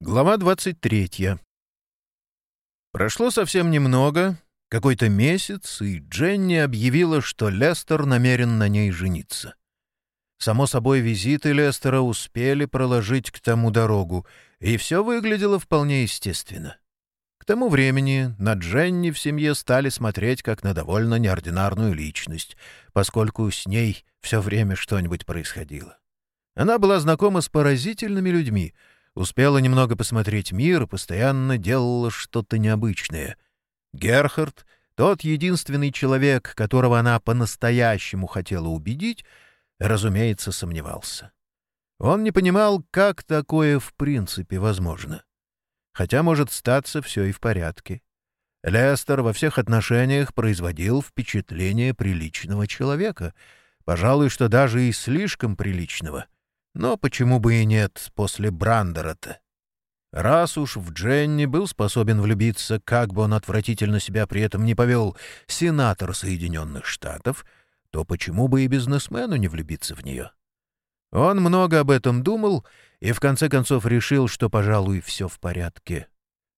Глава 23. Прошло совсем немного, какой-то месяц, и Дженни объявила, что Лестер намерен на ней жениться. Само собой, визиты Лестера успели проложить к тому дорогу, и все выглядело вполне естественно. К тому времени на Дженни в семье стали смотреть как на довольно неординарную личность, поскольку с ней все время что-нибудь происходило. Она была знакома с поразительными людьми — Успела немного посмотреть мир и постоянно делала что-то необычное. Герхард, тот единственный человек, которого она по-настоящему хотела убедить, разумеется, сомневался. Он не понимал, как такое в принципе возможно. Хотя, может, статься все и в порядке. Лестер во всех отношениях производил впечатление приличного человека, пожалуй, что даже и слишком приличного — но почему бы и нет после Брандера-то? Раз уж в Дженни был способен влюбиться, как бы он отвратительно себя при этом не повел, сенатор Соединенных Штатов, то почему бы и бизнесмену не влюбиться в нее? Он много об этом думал и в конце концов решил, что, пожалуй, все в порядке.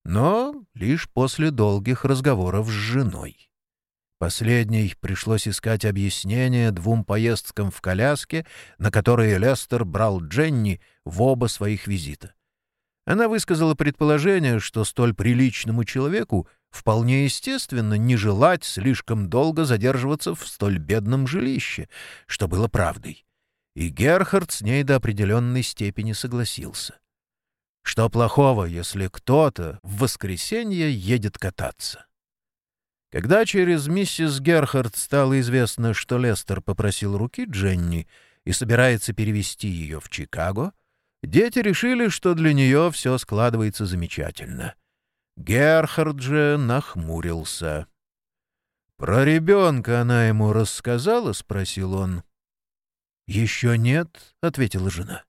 Но лишь после долгих разговоров с женой. Последней пришлось искать объяснение двум поездкам в коляске, на которые Лестер брал Дженни в оба своих визита. Она высказала предположение, что столь приличному человеку вполне естественно не желать слишком долго задерживаться в столь бедном жилище, что было правдой. И Герхард с ней до определенной степени согласился. Что плохого, если кто-то в воскресенье едет кататься? Когда через миссис Герхард стало известно, что Лестер попросил руки Дженни и собирается перевести ее в Чикаго, дети решили, что для нее все складывается замечательно. Герхард же нахмурился. «Про ребенка она ему рассказала?» — спросил он. «Еще нет», — ответила жена.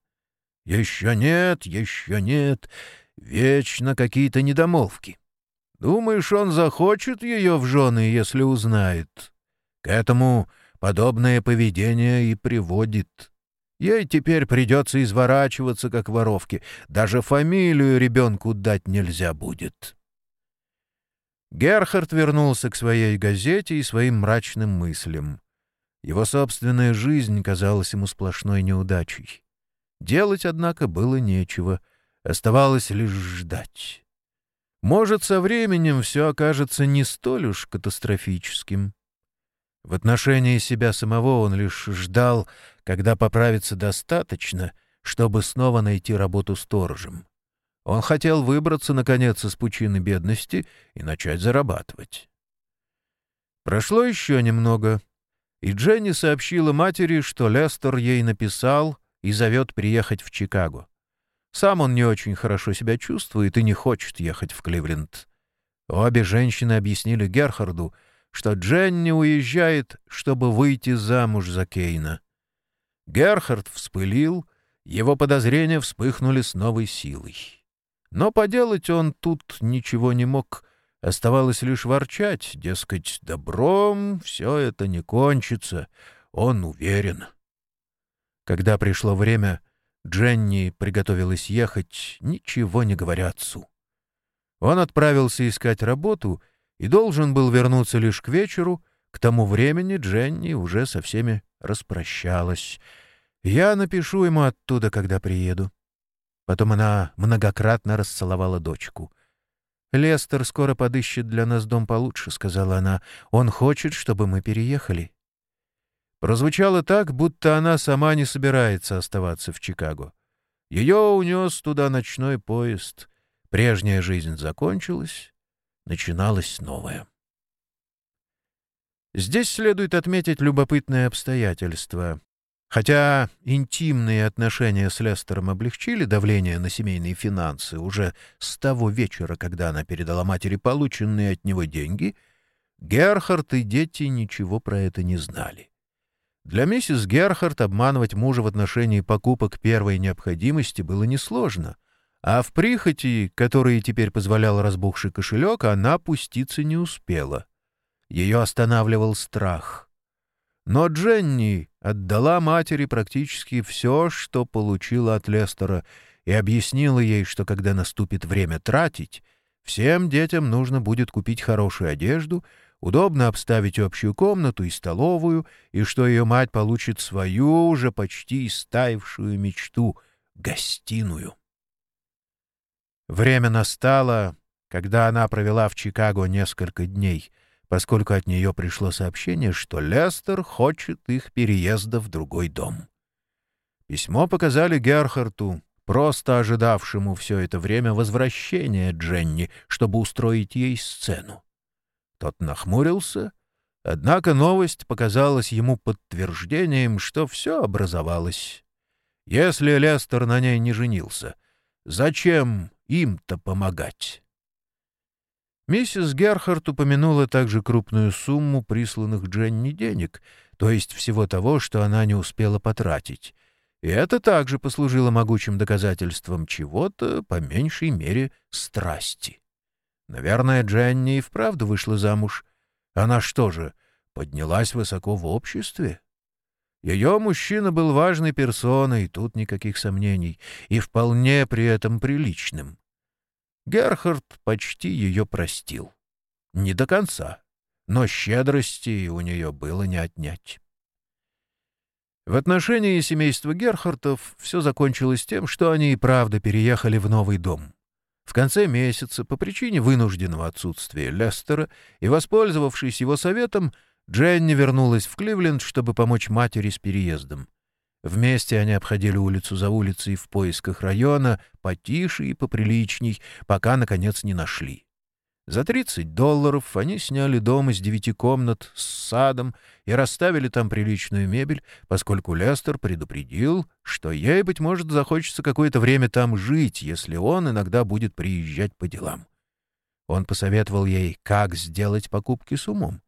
«Еще нет, еще нет. Вечно какие-то недомолвки. Думаешь, он захочет ее в жены, если узнает? К этому подобное поведение и приводит. Ей теперь придется изворачиваться, как воровки. Даже фамилию ребенку дать нельзя будет. Герхард вернулся к своей газете и своим мрачным мыслям. Его собственная жизнь казалась ему сплошной неудачей. Делать, однако, было нечего. Оставалось лишь ждать. Может, со временем все окажется не столь уж катастрофическим. В отношении себя самого он лишь ждал, когда поправится достаточно, чтобы снова найти работу сторожем. Он хотел выбраться, наконец, из пучины бедности и начать зарабатывать. Прошло еще немного, и Дженни сообщила матери, что Лестер ей написал и зовет приехать в Чикаго. Сам он не очень хорошо себя чувствует и не хочет ехать в Кливленд. Обе женщины объяснили Герхарду, что Дженни уезжает, чтобы выйти замуж за Кейна. Герхард вспылил, его подозрения вспыхнули с новой силой. Но поделать он тут ничего не мог, оставалось лишь ворчать, дескать, добром все это не кончится, он уверен. Когда пришло время, Дженни приготовилась ехать, ничего не говоря отцу. Он отправился искать работу и должен был вернуться лишь к вечеру. К тому времени Дженни уже со всеми распрощалась. Я напишу ему оттуда, когда приеду. Потом она многократно расцеловала дочку. «Лестер скоро подыщет для нас дом получше», — сказала она. «Он хочет, чтобы мы переехали». Прозвучало так, будто она сама не собирается оставаться в Чикаго. Ее унес туда ночной поезд. Прежняя жизнь закончилась, начиналась новая. Здесь следует отметить любопытное обстоятельство. Хотя интимные отношения с Лестером облегчили давление на семейные финансы уже с того вечера, когда она передала матери полученные от него деньги, Герхард и дети ничего про это не знали. Для миссис Герхард обманывать мужа в отношении покупок первой необходимости было несложно, а в прихоти, которые теперь позволял разбухший кошелек, она пуститься не успела. Ее останавливал страх. Но Дженни отдала матери практически все, что получила от Лестера, и объяснила ей, что когда наступит время тратить, всем детям нужно будет купить хорошую одежду, удобно обставить общую комнату и столовую, и что ее мать получит свою уже почти истаившую мечту — гостиную. Время настало, когда она провела в Чикаго несколько дней, поскольку от нее пришло сообщение, что Лестер хочет их переезда в другой дом. Письмо показали Герхарту, просто ожидавшему все это время возвращения Дженни, чтобы устроить ей сцену. Тот нахмурился, однако новость показалась ему подтверждением, что все образовалось. Если Лестер на ней не женился, зачем им-то помогать? Миссис Герхард упомянула также крупную сумму присланных Дженни денег, то есть всего того, что она не успела потратить, и это также послужило могучим доказательством чего-то, по меньшей мере, страсти. Наверное, Дженни и вправду вышла замуж. Она что же, поднялась высоко в обществе? Ее мужчина был важной персоной, тут никаких сомнений, и вполне при этом приличным. Герхард почти ее простил. Не до конца, но щедрости у нее было не отнять. В отношении семейства Герхартов все закончилось тем, что они и правда переехали в новый дом. В конце месяца, по причине вынужденного отсутствия Лестера и воспользовавшись его советом, Дженни вернулась в Кливленд, чтобы помочь матери с переездом. Вместе они обходили улицу за улицей в поисках района, потише и поприличней, пока, наконец, не нашли. За 30 долларов они сняли дом из девяти комнат с садом и расставили там приличную мебель, поскольку Лестер предупредил, что ей, быть может, захочется какое-то время там жить, если он иногда будет приезжать по делам. Он посоветовал ей, как сделать покупки с умом.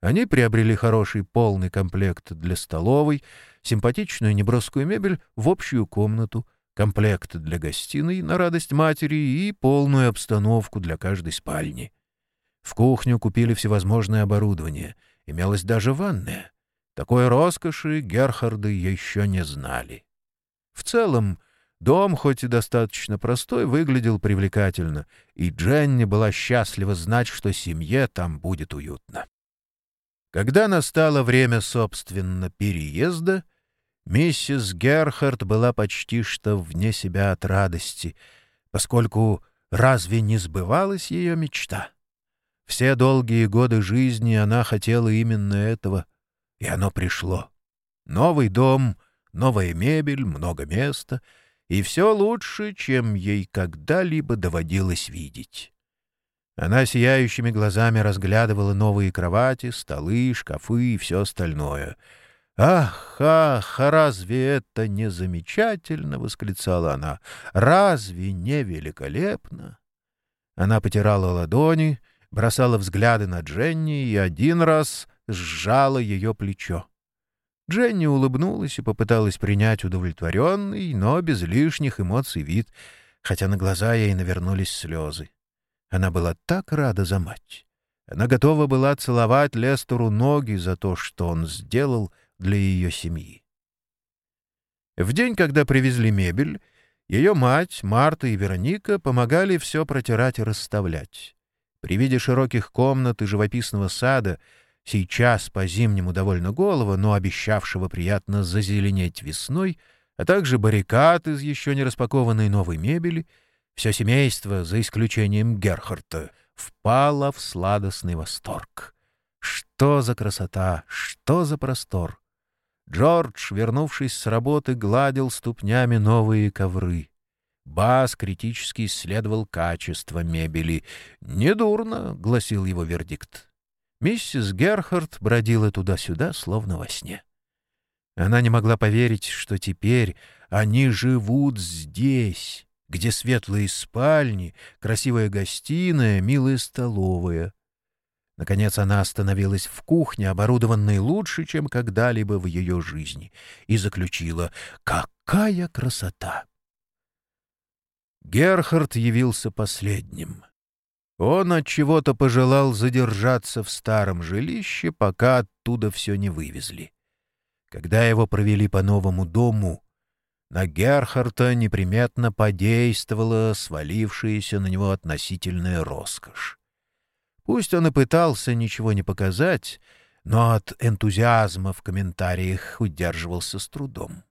Они приобрели хороший полный комплект для столовой, симпатичную неброскую мебель в общую комнату — комплект для гостиной на радость матери и полную обстановку для каждой спальни. В кухню купили всевозможное оборудование, имелась даже ванная. Такой роскоши Герхарды еще не знали. В целом, дом, хоть и достаточно простой, выглядел привлекательно, и Дженни была счастлива знать, что семье там будет уютно. Когда настало время, собственно, переезда, Миссис Герхард была почти что вне себя от радости, поскольку разве не сбывалась ее мечта? Все долгие годы жизни она хотела именно этого, и оно пришло. Новый дом, новая мебель, много места, и все лучше, чем ей когда-либо доводилось видеть. Она сияющими глазами разглядывала новые кровати, столы, шкафы и все остальное — «Ах, ах, разве это не замечательно?» — восклицала она. «Разве не великолепно?» Она потирала ладони, бросала взгляды на Дженни и один раз сжала ее плечо. Дженни улыбнулась и попыталась принять удовлетворенный, но без лишних эмоций вид, хотя на глаза ей навернулись слезы. Она была так рада за мать. Она готова была целовать Лестеру ноги за то, что он сделал — для ее семьи. В день, когда привезли мебель, ее мать, Марта и Вероника помогали все протирать и расставлять. При виде широких комнат и живописного сада, сейчас по-зимнему довольно голого, но обещавшего приятно зазеленеть весной, а также баррикад из еще не распакованной новой мебели, все семейство, за исключением Герхарта, впало в сладостный восторг. Что за красота, что за простор! Джордж, вернувшись с работы, гладил ступнями новые ковры. Бас критически исследовал качество мебели. «Недурно», — гласил его вердикт. Миссис Герхард бродила туда-сюда, словно во сне. Она не могла поверить, что теперь они живут здесь, где светлые спальни, красивая гостиная, милая столовая. Наконец она остановилась в кухне, оборудованной лучше, чем когда-либо в ее жизни, и заключила «Какая красота!». Герхард явился последним. Он от чего-то пожелал задержаться в старом жилище, пока оттуда все не вывезли. Когда его провели по новому дому, на Герхарта неприметно подействовала свалившаяся на него относительная роскошь. Пусть он и пытался ничего не показать, но от энтузиазма в комментариях удерживался с трудом.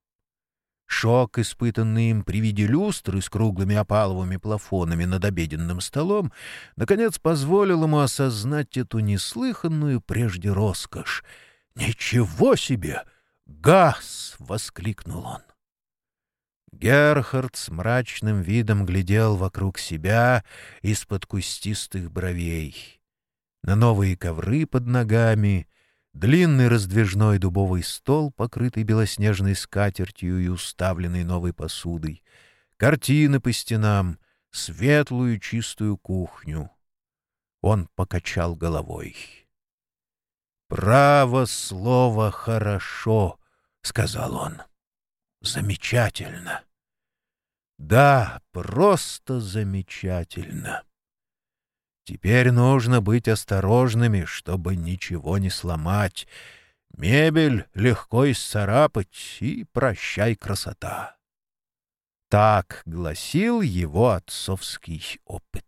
Шок, испытанный им при виде люстры с круглыми опаловыми плафонами над обеденным столом, наконец позволил ему осознать эту неслыханную прежде роскошь. «Ничего себе! Газ!» — воскликнул он. Герхард с мрачным видом глядел вокруг себя из-под кустистых бровей. На новые ковры под ногами — Длинный раздвижной дубовый стол, покрытый белоснежной скатертью и уставленный новой посудой, картины по стенам, светлую чистую кухню. Он покачал головой. «Право слово хорошо», — сказал он. «Замечательно». «Да, просто замечательно». Теперь нужно быть осторожными, чтобы ничего не сломать. Мебель легко исцарапать, и прощай красота. Так гласил его отцовский опыт.